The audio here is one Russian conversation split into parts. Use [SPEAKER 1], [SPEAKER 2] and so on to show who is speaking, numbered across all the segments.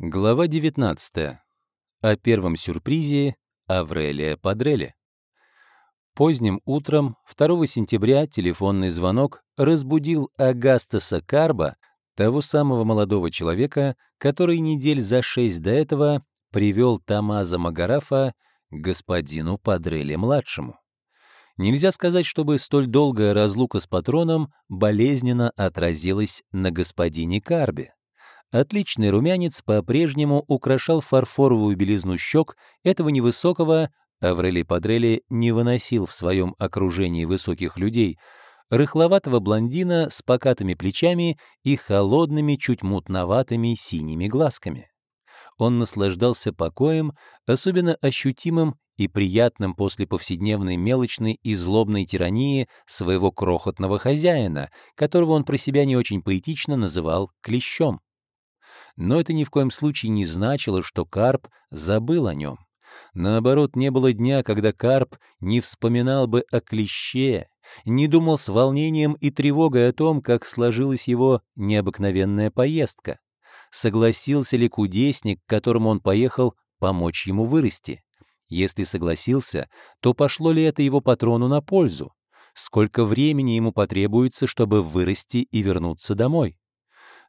[SPEAKER 1] Глава 19. О первом сюрпризе Аврелия Падрелли. Поздним утром 2 сентября телефонный звонок разбудил Агастаса Карба, того самого молодого человека, который недель за шесть до этого привел Тамаза Магарафа к господину Падрелли-младшему. Нельзя сказать, чтобы столь долгая разлука с патроном болезненно отразилась на господине Карбе. Отличный румянец по-прежнему украшал фарфоровую белизну щек этого невысокого, Аврелий Падрелли не выносил в своем окружении высоких людей, рыхловатого блондина с покатыми плечами и холодными, чуть мутноватыми синими глазками. Он наслаждался покоем, особенно ощутимым и приятным после повседневной мелочной и злобной тирании своего крохотного хозяина, которого он про себя не очень поэтично называл «клещом» но это ни в коем случае не значило, что Карп забыл о нем. Наоборот, не было дня, когда Карп не вспоминал бы о клеще, не думал с волнением и тревогой о том, как сложилась его необыкновенная поездка. Согласился ли кудесник, к которому он поехал, помочь ему вырасти? Если согласился, то пошло ли это его патрону на пользу? Сколько времени ему потребуется, чтобы вырасти и вернуться домой?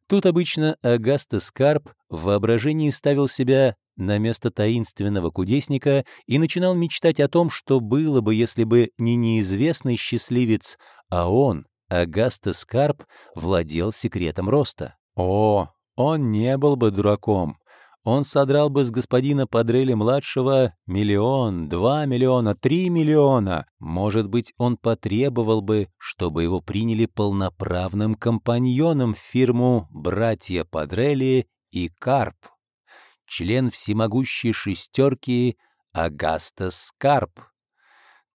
[SPEAKER 1] Тут обычно Агаста Скарп в воображении ставил себя на место таинственного кудесника и начинал мечтать о том, что было бы, если бы не неизвестный счастливец, а он, Агаста Скарп, владел секретом роста. О, он не был бы дураком он содрал бы с господина Падрелли-младшего миллион, два миллиона, три миллиона. Может быть, он потребовал бы, чтобы его приняли полноправным компаньоном в фирму «Братья Падрелли» и «Карп». Член всемогущей шестерки Агастас Карп.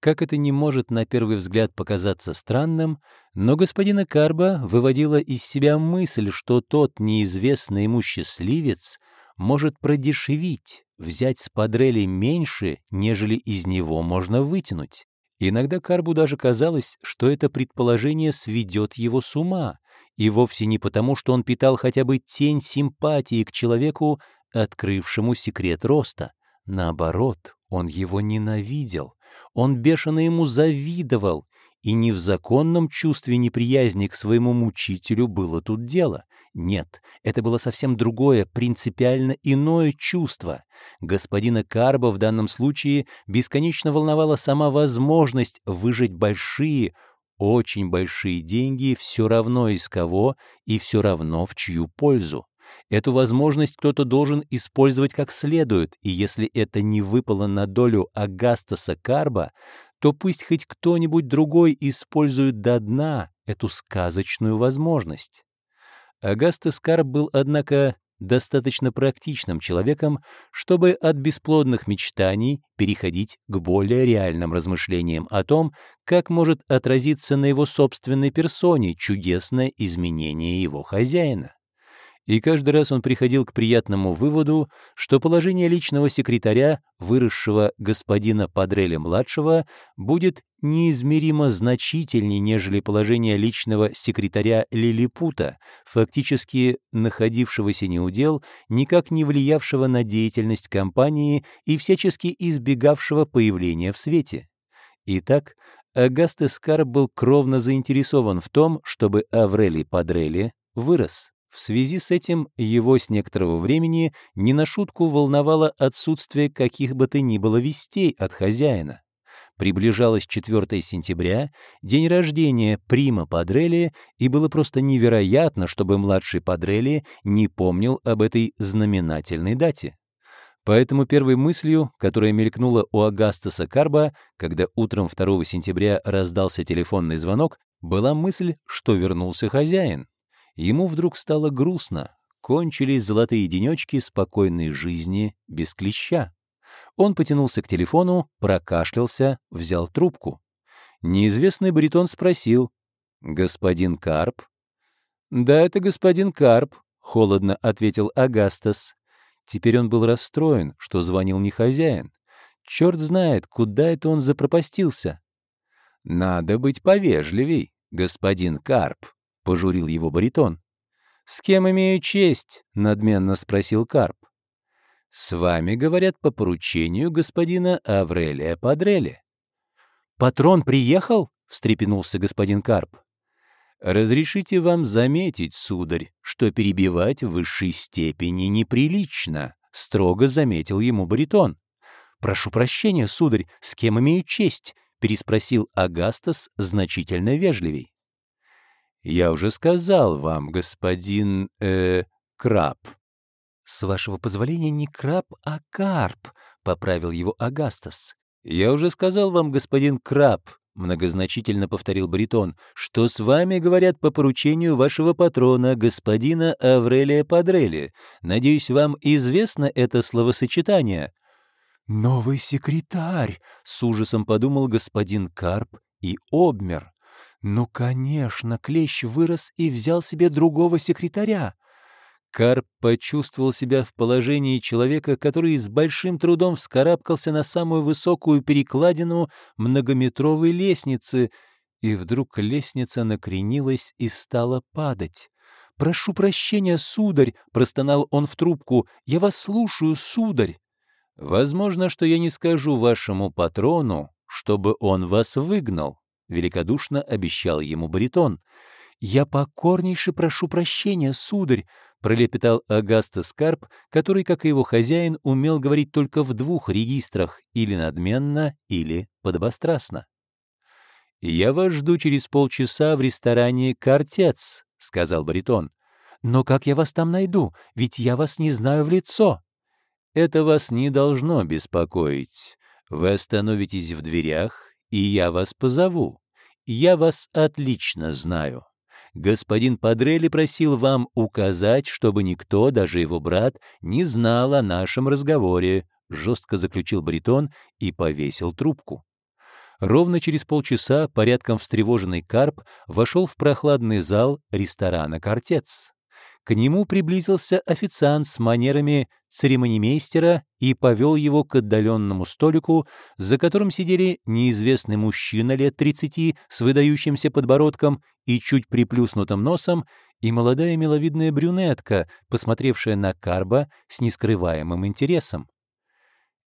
[SPEAKER 1] Как это не может на первый взгляд показаться странным, но господина Карба выводила из себя мысль, что тот неизвестный ему счастливец — может продешевить, взять с подрели меньше, нежели из него можно вытянуть. Иногда Карбу даже казалось, что это предположение сведет его с ума, и вовсе не потому, что он питал хотя бы тень симпатии к человеку, открывшему секрет роста. Наоборот, он его ненавидел, он бешено ему завидовал, и не в законном чувстве неприязни к своему мучителю было тут дело. Нет, это было совсем другое, принципиально иное чувство. Господина Карба в данном случае бесконечно волновала сама возможность выжить большие, очень большие деньги все равно из кого и все равно в чью пользу. Эту возможность кто-то должен использовать как следует, и если это не выпало на долю Агастаса Карба, то пусть хоть кто-нибудь другой использует до дна эту сказочную возможность. Агастес Карп был, однако, достаточно практичным человеком, чтобы от бесплодных мечтаний переходить к более реальным размышлениям о том, как может отразиться на его собственной персоне чудесное изменение его хозяина и каждый раз он приходил к приятному выводу, что положение личного секретаря, выросшего господина Падреля-младшего, будет неизмеримо значительнее, нежели положение личного секретаря Лилипута, фактически находившегося неудел, никак не влиявшего на деятельность компании и всячески избегавшего появления в свете. Итак, Агаст Эскар был кровно заинтересован в том, чтобы Аврелий Падрелли вырос. В связи с этим его с некоторого времени не на шутку волновало отсутствие каких бы то ни было вестей от хозяина. Приближалось 4 сентября, день рождения Прима Падрелли, и было просто невероятно, чтобы младший Падрелли не помнил об этой знаменательной дате. Поэтому первой мыслью, которая мелькнула у Агастаса Карба, когда утром 2 сентября раздался телефонный звонок, была мысль, что вернулся хозяин. Ему вдруг стало грустно. Кончились золотые денечки спокойной жизни без клеща. Он потянулся к телефону, прокашлялся, взял трубку. Неизвестный баритон спросил. «Господин Карп?» «Да, это господин Карп», — холодно ответил Агастас. Теперь он был расстроен, что звонил не хозяин. Черт знает, куда это он запропастился. «Надо быть повежливей, господин Карп», — пожурил его баритон. «С кем имею честь?» — надменно спросил Карп. «С вами говорят по поручению господина Аврелия Падрели».
[SPEAKER 2] «Патрон приехал?» — встрепенулся господин Карп.
[SPEAKER 1] «Разрешите вам заметить, сударь, что перебивать в высшей степени неприлично», — строго заметил ему баритон.
[SPEAKER 2] «Прошу прощения, сударь, с кем имею честь?» — переспросил Агастас значительно вежливей.
[SPEAKER 1] «Я уже сказал вам, господин... э... краб».
[SPEAKER 2] «С вашего позволения не краб, а карп», — поправил его Агастас.
[SPEAKER 1] «Я уже сказал вам, господин краб», — многозначительно повторил Бритон, «что с вами говорят по поручению вашего патрона, господина Аврелия Падрели. Надеюсь, вам известно это словосочетание?»
[SPEAKER 2] «Новый секретарь!» — с ужасом подумал господин Карп и обмер. «Ну, конечно, Клещ вырос и взял себе другого секретаря».
[SPEAKER 1] Карп почувствовал себя в положении человека, который с большим трудом вскарабкался на самую высокую перекладину многометровой лестницы, и вдруг лестница накренилась и стала падать.
[SPEAKER 2] «Прошу прощения, сударь!» — простонал он в трубку. «Я вас слушаю, сударь!»
[SPEAKER 1] «Возможно, что я не скажу вашему патрону, чтобы он вас выгнал», — великодушно обещал ему баритон.
[SPEAKER 2] «Я покорнейше прошу прощения, сударь», — пролепетал Агаста Скарп, который, как и его хозяин, умел говорить только в двух регистрах, или надменно, или подобострастно.
[SPEAKER 1] «Я вас жду через полчаса в ресторане «Картец», — сказал баритон.
[SPEAKER 2] «Но как я вас там найду? Ведь я вас не знаю в лицо».
[SPEAKER 1] Это вас не должно беспокоить. Вы остановитесь в дверях, и я вас позову. Я вас отлично знаю. Господин Падрелли просил вам указать, чтобы никто, даже его брат, не знал о нашем разговоре, жестко заключил Бритон и повесил трубку. Ровно через полчаса порядком встревоженный Карп вошел в прохладный зал ресторана «Кортец». К нему приблизился официант с манерами церемонимейстера и повел его к отдаленному столику, за которым сидели неизвестный мужчина лет 30 с выдающимся подбородком и чуть приплюснутым носом, и молодая миловидная брюнетка, посмотревшая на Карба с нескрываемым интересом.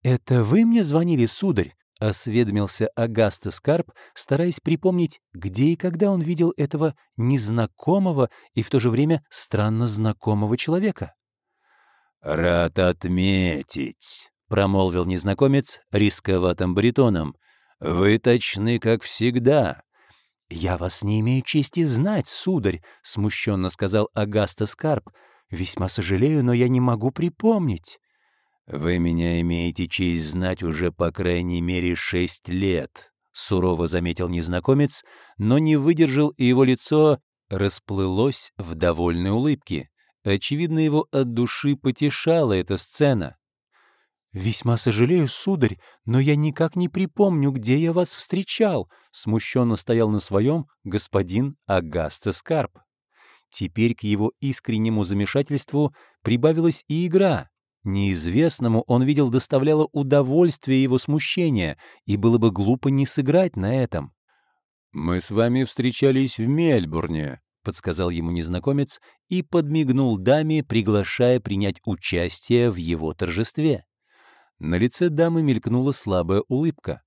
[SPEAKER 2] «Это вы мне звонили, сударь?» — осведомился Агаста Скарп, стараясь припомнить, где и когда он видел этого незнакомого и в то же время странно знакомого человека.
[SPEAKER 1] «Рад отметить», — промолвил незнакомец рисковатым баритоном. «Вы точны, как всегда».
[SPEAKER 2] «Я вас не имею чести знать, сударь», — смущенно сказал Агаста Скарп. «Весьма сожалею, но я не могу припомнить».
[SPEAKER 1] «Вы меня имеете честь знать уже по крайней мере шесть лет», — сурово заметил незнакомец, но не выдержал, и его лицо расплылось в довольной улыбке. Очевидно, его от души потешала эта сцена.
[SPEAKER 2] «Весьма сожалею, сударь, но я никак не припомню, где я вас встречал», — смущенно стоял на своем господин Агаста Скарп. Теперь к его искреннему замешательству прибавилась и игра. Неизвестному он видел доставляло удовольствие его смущение, и было бы глупо не сыграть на этом.
[SPEAKER 1] «Мы с вами встречались в Мельбурне», — подсказал ему незнакомец и подмигнул даме, приглашая принять участие в его торжестве. На лице дамы мелькнула слабая улыбка.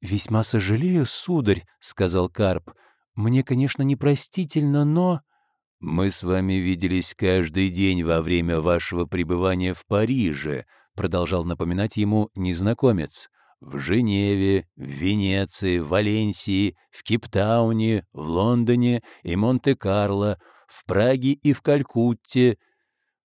[SPEAKER 2] «Весьма сожалею, сударь», — сказал Карп. «Мне, конечно, непростительно, но...»
[SPEAKER 1] «Мы с вами виделись каждый день во время вашего пребывания в Париже», продолжал напоминать ему незнакомец. «В Женеве, в Венеции, в Валенсии, в Киптауне, в Лондоне и Монте-Карло, в Праге и в Калькутте».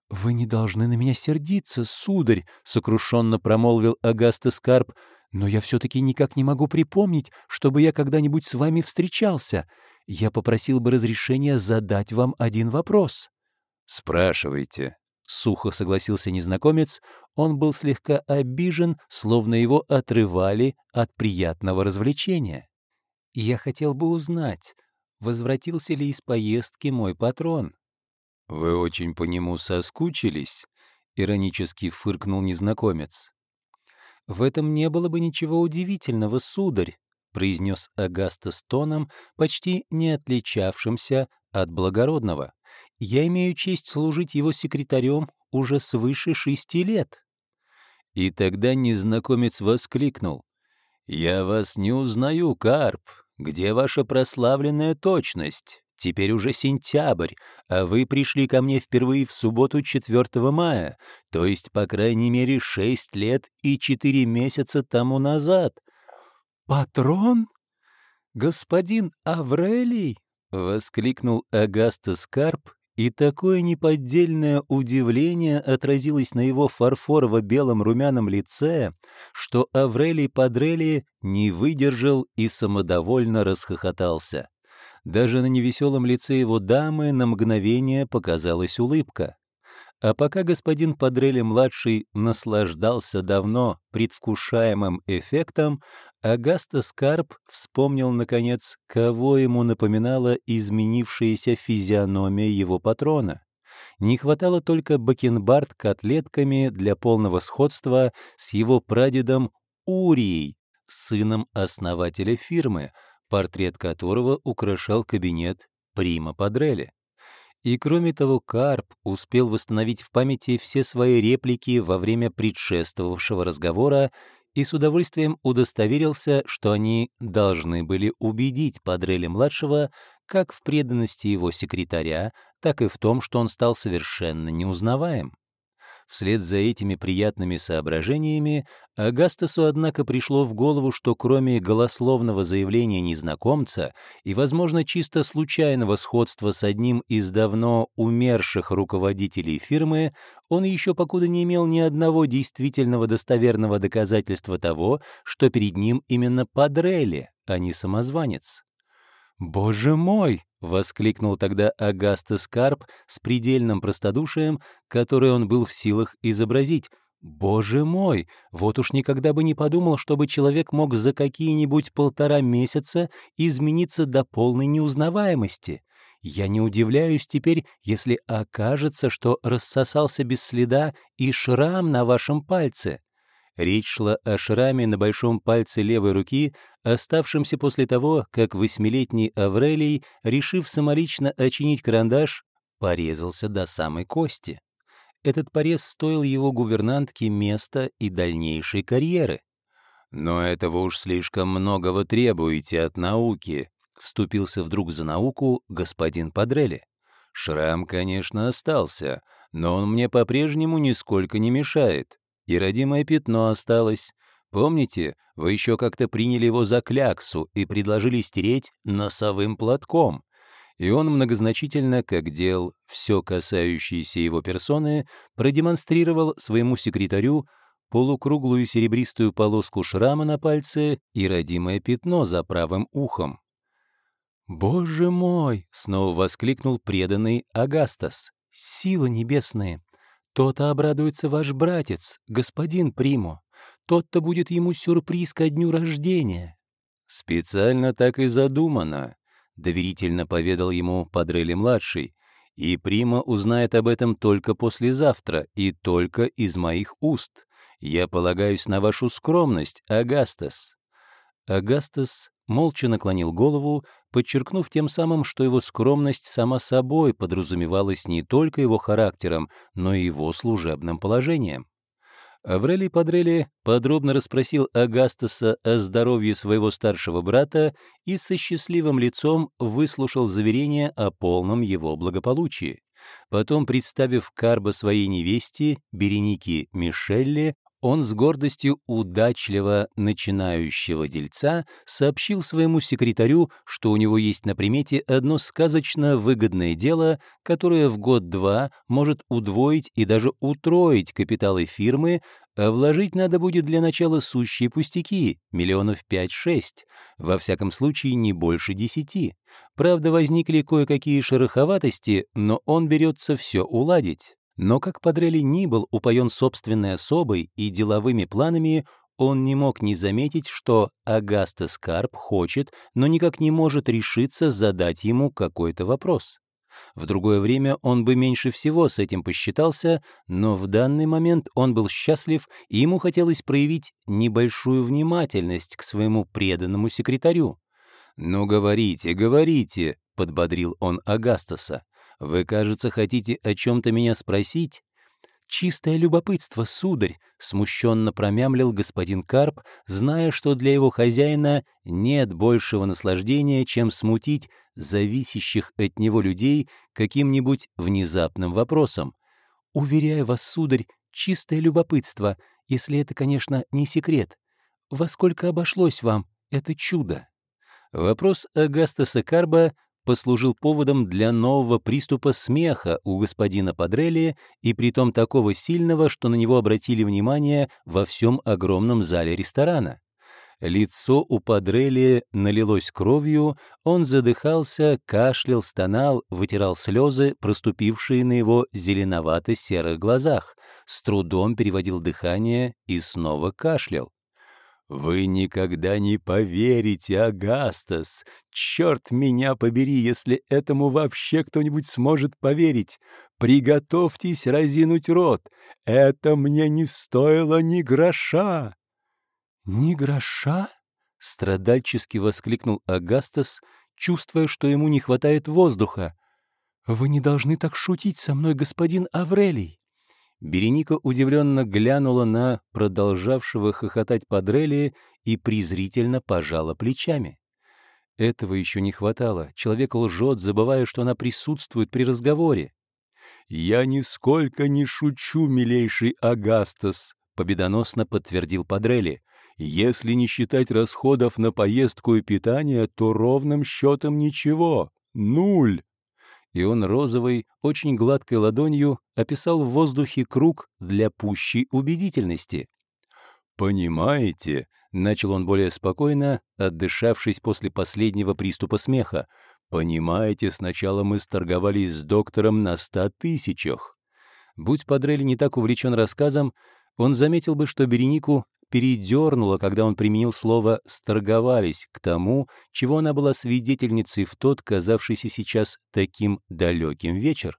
[SPEAKER 2] «Вы не должны на меня сердиться, сударь», — сокрушенно промолвил Агаста Скарп, «но я все-таки никак не могу припомнить, чтобы я когда-нибудь с вами встречался я попросил бы разрешения задать вам один вопрос».
[SPEAKER 1] «Спрашивайте», — сухо согласился незнакомец. Он был слегка обижен, словно его отрывали от приятного развлечения.
[SPEAKER 2] «Я хотел бы узнать, возвратился ли из поездки мой патрон?»
[SPEAKER 1] «Вы очень по нему соскучились?» — иронически фыркнул незнакомец.
[SPEAKER 2] «В этом не было бы ничего удивительного, сударь», произнес Агаста с тоном, почти не отличавшимся от благородного. «Я имею честь служить его секретарем уже свыше шести лет».
[SPEAKER 1] И тогда незнакомец воскликнул. «Я вас не узнаю, Карп. Где ваша прославленная точность? Теперь уже сентябрь, а вы пришли ко мне впервые в субботу 4 мая, то есть, по крайней мере, шесть лет и четыре месяца тому назад».
[SPEAKER 2] «Патрон?
[SPEAKER 1] Господин Аврелий?» — воскликнул Агастас Карп и такое неподдельное удивление отразилось на его фарфорово-белом румяном лице, что Аврелий Падрели не выдержал и самодовольно расхохотался. Даже на невеселом лице его дамы на мгновение показалась улыбка. А пока господин Падрели-младший наслаждался давно предвкушаемым эффектом, Агаста Скарп вспомнил, наконец, кого ему напоминала изменившаяся физиономия его патрона. Не хватало только бакенбард котлетками для полного сходства с его прадедом Урией, сыном основателя фирмы, портрет которого украшал кабинет Прима Падрели. И кроме того, Карп успел восстановить в памяти все свои реплики во время предшествовавшего разговора и с удовольствием удостоверился, что они должны были убедить Падреля-младшего как в преданности его секретаря, так и в том, что он стал совершенно неузнаваем. Вслед за этими приятными соображениями Агастасу, однако, пришло в голову, что кроме голословного заявления незнакомца и, возможно, чисто случайного сходства с одним из давно умерших руководителей фирмы, он еще покуда не имел ни одного действительного достоверного доказательства того, что перед ним именно Падрелли, а не самозванец. «Боже мой!» — воскликнул тогда Агаста Скарп с предельным простодушием, которое он был в силах изобразить. «Боже мой! Вот уж никогда бы не подумал, чтобы человек мог за какие-нибудь полтора месяца измениться до полной неузнаваемости. Я не удивляюсь теперь, если окажется, что рассосался без следа и шрам на вашем пальце. Речь шла о шраме на большом пальце левой руки, оставшемся после того, как восьмилетний Аврелий, решив самолично очинить карандаш, порезался до самой кости. Этот порез стоил его гувернантке места и дальнейшей карьеры. «Но этого уж слишком много вы требуете от науки», — вступился вдруг за науку господин Падрели. «Шрам, конечно, остался, но он мне по-прежнему нисколько не мешает. И родимое пятно осталось. Помните, вы еще как-то приняли его за кляксу и предложили стереть носовым платком. И он многозначительно, как дел все касающееся его персоны, продемонстрировал своему секретарю полукруглую серебристую полоску шрама на пальце и родимое пятно за правым ухом. «Боже мой!» — снова воскликнул преданный Агастас. «Силы небесные! То-то обрадуется ваш братец, господин Примо. Тот-то будет ему сюрприз ко дню рождения». «Специально так и задумано», — доверительно поведал ему Падрелли-младший, «и Прима узнает об этом только послезавтра и только из моих уст. Я полагаюсь на вашу скромность, Агастас». Агастас молча наклонил голову, подчеркнув тем самым, что его скромность сама собой подразумевалась не только его характером, но и его служебным положением. Аврелий Падрели подробно расспросил Агастаса о здоровье своего старшего брата и со счастливым лицом выслушал заверение о полном его благополучии. Потом, представив Карба своей невесте, Беренике Мишелле, он с гордостью удачливо начинающего дельца сообщил своему секретарю, что у него есть на примете одно сказочно выгодное дело, которое в год-два может удвоить и даже утроить капиталы фирмы, а вложить надо будет для начала сущие пустяки, миллионов 5-6, во всяком случае не больше десяти. Правда, возникли кое-какие шероховатости, но он берется все уладить. Но как Падрелли ни был упоен собственной особой и деловыми планами, он не мог не заметить, что Агаста Скарп хочет, но никак не может решиться задать ему какой-то вопрос. В другое время он бы меньше всего с этим посчитался, но в данный момент он был счастлив, и ему хотелось проявить небольшую внимательность к своему преданному секретарю. «Ну, говорите, говорите», — подбодрил он Агастаса. Вы, кажется, хотите о чем-то меня спросить?»
[SPEAKER 2] чистое любопытство, сударь», — смущенно промямлил господин Карп, зная, что для его хозяина нет большего наслаждения, чем смутить зависящих от него людей каким-нибудь внезапным вопросом. «Уверяю вас, сударь, чистое любопытство, если это, конечно, не секрет. Во сколько обошлось вам это чудо?» Вопрос Агастаса Карба послужил поводом для нового приступа смеха у господина Падрелли, и притом такого сильного, что на него обратили внимание во всем огромном зале ресторана. Лицо у Падрелли налилось кровью, он задыхался, кашлял, стонал, вытирал слезы, проступившие на его зеленовато-серых глазах, с трудом переводил дыхание и снова кашлял. «Вы никогда не поверите, Агастас! Черт меня побери, если этому вообще кто-нибудь сможет поверить! Приготовьтесь разинуть рот! Это мне не стоило ни гроша!»
[SPEAKER 1] «Ни гроша?» — страдальчески воскликнул Агастас, чувствуя, что ему не хватает воздуха. «Вы не должны так шутить со мной, господин Аврелий!» Береника удивленно глянула на продолжавшего хохотать Падрелли и презрительно пожала плечами. Этого еще не хватало. Человек лжет, забывая, что она присутствует при разговоре.
[SPEAKER 2] «Я нисколько не шучу, милейший Агастас», — победоносно подтвердил Падрелли. «Если не считать расходов на поездку и питание, то ровным счетом ничего. Нуль»
[SPEAKER 1] и он розовой, очень гладкой ладонью описал в воздухе круг для пущей убедительности.
[SPEAKER 2] «Понимаете», — начал он более спокойно, отдышавшись после последнего приступа смеха, «понимаете, сначала мы сторговались с доктором на ста тысячах».
[SPEAKER 1] Будь Падрелли не так увлечен рассказом, он заметил бы, что Беренику передернуло, когда он применил слово «сторговались» к тому, чего она была свидетельницей в тот, казавшийся сейчас таким далеким вечер.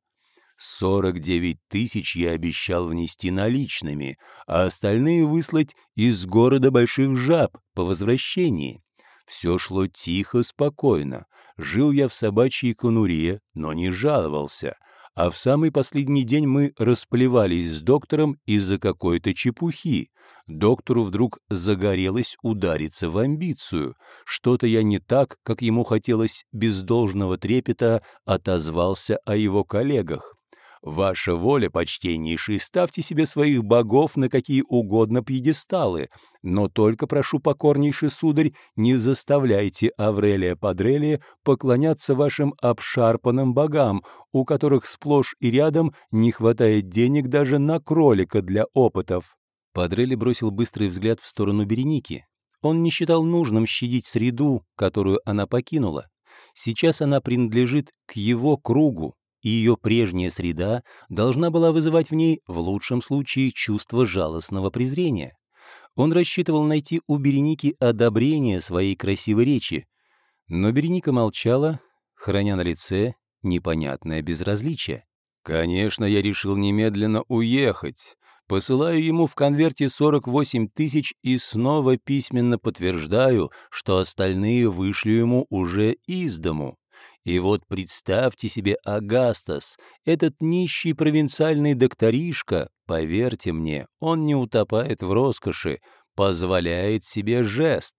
[SPEAKER 2] «Сорок девять тысяч я обещал внести наличными, а остальные выслать из города Больших Жаб по возвращении. Все шло тихо, спокойно. Жил я в собачьей конуре, но не жаловался» а в самый последний день мы расплевались с доктором из-за какой-то чепухи. Доктору вдруг загорелось удариться в амбицию. Что-то я не так, как ему хотелось без должного трепета, отозвался о его коллегах. Ваша воля, почтеннейший, ставьте себе своих богов на какие угодно пьедесталы, но только, прошу покорнейший сударь, не заставляйте Аврелия Падрелия поклоняться вашим обшарпанным богам, у которых сплошь и рядом не хватает денег даже на кролика для опытов».
[SPEAKER 1] Падрелли бросил быстрый взгляд в сторону Береники. Он не считал нужным щадить среду, которую она покинула. Сейчас она принадлежит к его кругу, и ее прежняя среда должна была вызывать в ней, в лучшем случае, чувство жалостного презрения. Он рассчитывал найти у Береники одобрение своей красивой речи, но Береника молчала, храня на лице непонятное безразличие.
[SPEAKER 2] «Конечно, я решил немедленно уехать. Посылаю ему в конверте 48 тысяч и снова письменно подтверждаю, что остальные вышлю ему уже из дому. И вот представьте себе Агастас, этот нищий провинциальный докторишка, поверьте мне, он не утопает в роскоши, позволяет себе жест.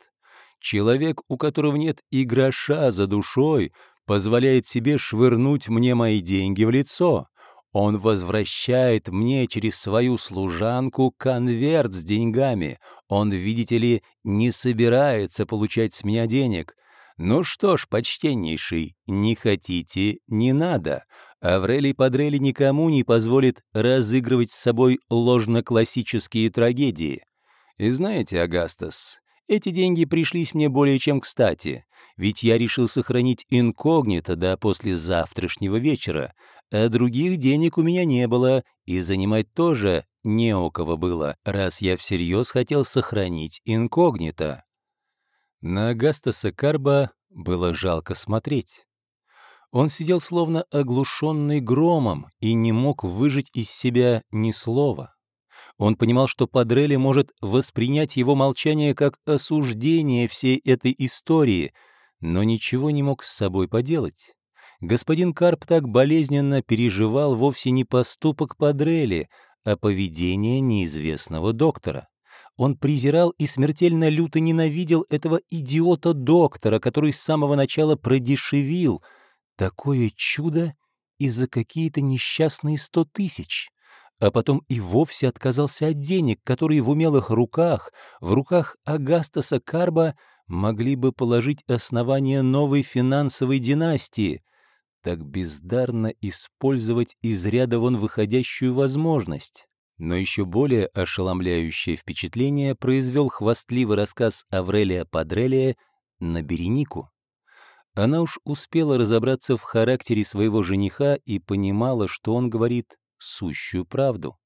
[SPEAKER 2] Человек, у которого нет и гроша за душой, позволяет себе швырнуть мне мои деньги в лицо. Он возвращает мне через свою служанку конверт с деньгами. Он, видите ли, не собирается получать с меня денег. Ну что ж, почтеннейший, не хотите, не надо. Аврелий Падрелли никому не позволит разыгрывать с собой ложно-классические трагедии. И знаете, Агастас, эти деньги пришлись мне более чем кстати, ведь я решил сохранить инкогнито до послезавтрашнего вечера, а других денег у меня не было, и занимать тоже не у кого было, раз я всерьез хотел сохранить инкогнито. На Агастаса Карба было жалко смотреть. Он сидел словно оглушенный громом и не мог выжить из себя ни слова. Он понимал, что Падрелли может воспринять его молчание как осуждение всей этой истории, но ничего не мог с собой поделать. Господин Карп так болезненно переживал вовсе не поступок Падрелли,
[SPEAKER 1] а поведение неизвестного доктора. Он презирал и смертельно люто ненавидел этого идиота-доктора, который с самого начала продешевил. Такое чудо из-за какие-то несчастные сто тысяч. А потом и вовсе отказался от денег, которые в умелых руках, в руках Агастаса Карба, могли бы положить основание новой финансовой династии. Так бездарно использовать из ряда вон выходящую возможность. Но еще более ошеломляющее впечатление произвел хвастливый рассказ Аврелия Падрелия на Беренику. Она уж успела разобраться в характере своего жениха и понимала, что он говорит сущую правду.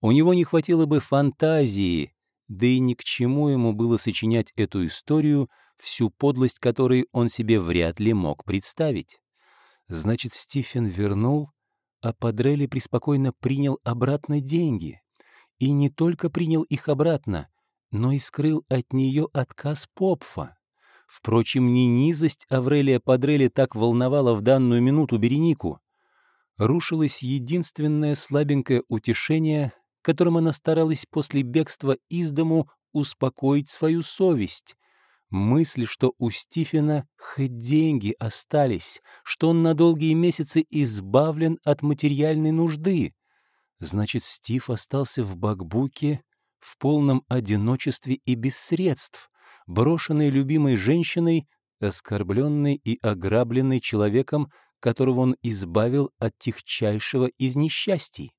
[SPEAKER 1] У него не хватило бы фантазии, да и ни к чему ему было сочинять эту историю, всю подлость которой он себе вряд ли мог представить. Значит, Стивен вернул а Падрелли преспокойно принял обратно деньги. И не только принял их обратно, но и скрыл от нее отказ Попфа. Впрочем, не низость Аврелия Падрелли так волновала в данную минуту Беренику. Рушилось единственное слабенькое утешение, которым она старалась после бегства из дому успокоить свою совесть, Мысль, что у Стивена хоть деньги остались, что он на долгие месяцы избавлен от материальной нужды. Значит, Стив остался в Бакбуке в полном одиночестве и без средств, брошенный любимой женщиной, оскорбленный и ограбленный человеком, которого он избавил от тихчайшего из несчастий.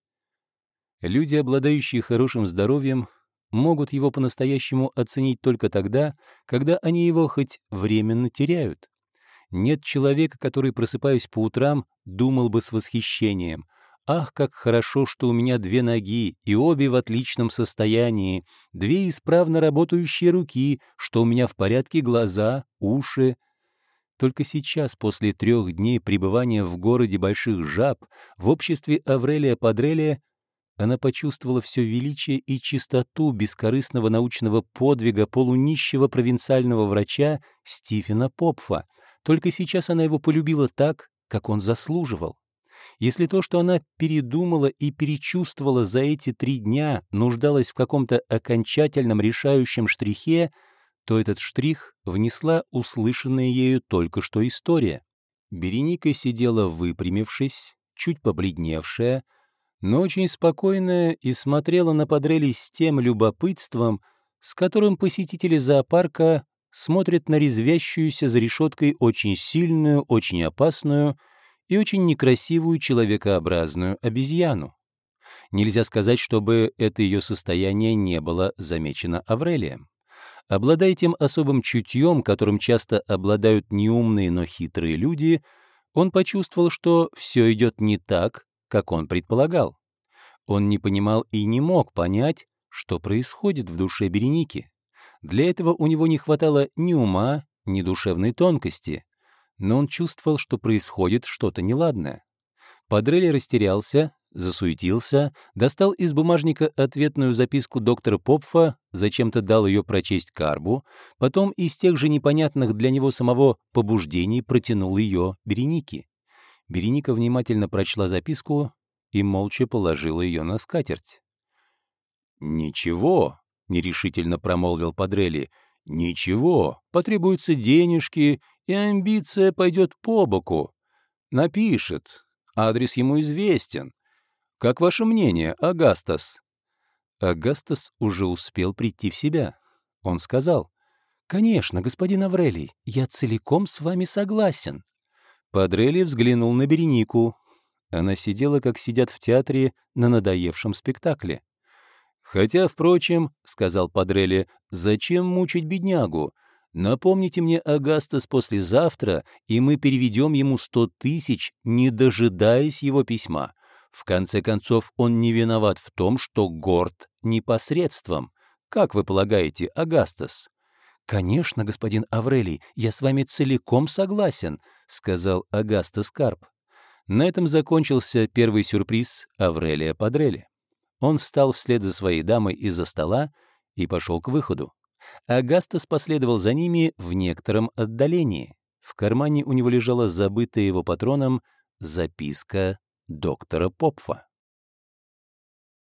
[SPEAKER 1] Люди, обладающие хорошим здоровьем, могут его по-настоящему оценить только тогда, когда они его хоть временно теряют. Нет человека, который, просыпаясь по утрам, думал бы с восхищением. «Ах, как хорошо, что у меня две ноги, и обе в отличном состоянии, две исправно работающие руки, что у меня в порядке глаза, уши». Только сейчас, после трех дней пребывания в городе больших жаб, в обществе Аврелия Падрелия, она почувствовала все величие и чистоту бескорыстного научного подвига полунищего провинциального врача Стивена Попфа. Только сейчас она его полюбила так, как он заслуживал. Если то, что она передумала и перечувствовала за эти три дня, нуждалось в каком-то окончательном решающем штрихе, то этот штрих внесла услышанная ею только что история. Береника сидела выпрямившись, чуть побледневшая, но очень спокойная и смотрела на подрели с тем любопытством, с которым посетители зоопарка смотрят на резвящуюся за решеткой очень сильную, очень опасную и очень некрасивую человекообразную обезьяну. Нельзя сказать, чтобы это ее состояние не было замечено Аврелием. Обладая тем особым чутьем, которым часто обладают неумные, но хитрые люди, он почувствовал, что все идет не так, как он предполагал. Он не понимал и не мог понять, что происходит в душе Береники. Для этого у него не хватало ни ума, ни душевной тонкости, но он чувствовал, что происходит что-то неладное. Падрелли растерялся, засуетился, достал из бумажника ответную записку доктора Попфа, зачем-то дал ее прочесть Карбу, потом из тех же непонятных для него самого побуждений протянул ее Беренике. Береника внимательно прочла записку и молча положила ее на скатерть. «Ничего», — нерешительно промолвил Падрелли, — «ничего, потребуются денежки, и амбиция пойдет по боку. Напишет, адрес ему известен. Как ваше мнение, Агастас?» Агастас уже успел прийти в себя. Он сказал, «Конечно, господин Аврелий, я целиком с вами согласен. Падрелли взглянул на Беренику. Она сидела, как сидят в театре, на надоевшем спектакле. «Хотя, впрочем, — сказал Падрелли, — зачем мучить беднягу? Напомните мне Агастас послезавтра, и мы переведем ему сто тысяч, не дожидаясь его письма. В конце концов, он не виноват в том, что горд непосредством. Как вы полагаете, Агастас?» «Конечно, господин Аврелий, я с вами целиком согласен», — сказал Агаста Скарп. На этом закончился первый сюрприз Аврелия Падрели. Он встал вслед за своей дамой из-за стола и пошел к выходу. Агастас последовал за ними в некотором отдалении. В кармане у него лежала забытая его патроном записка доктора Попфа.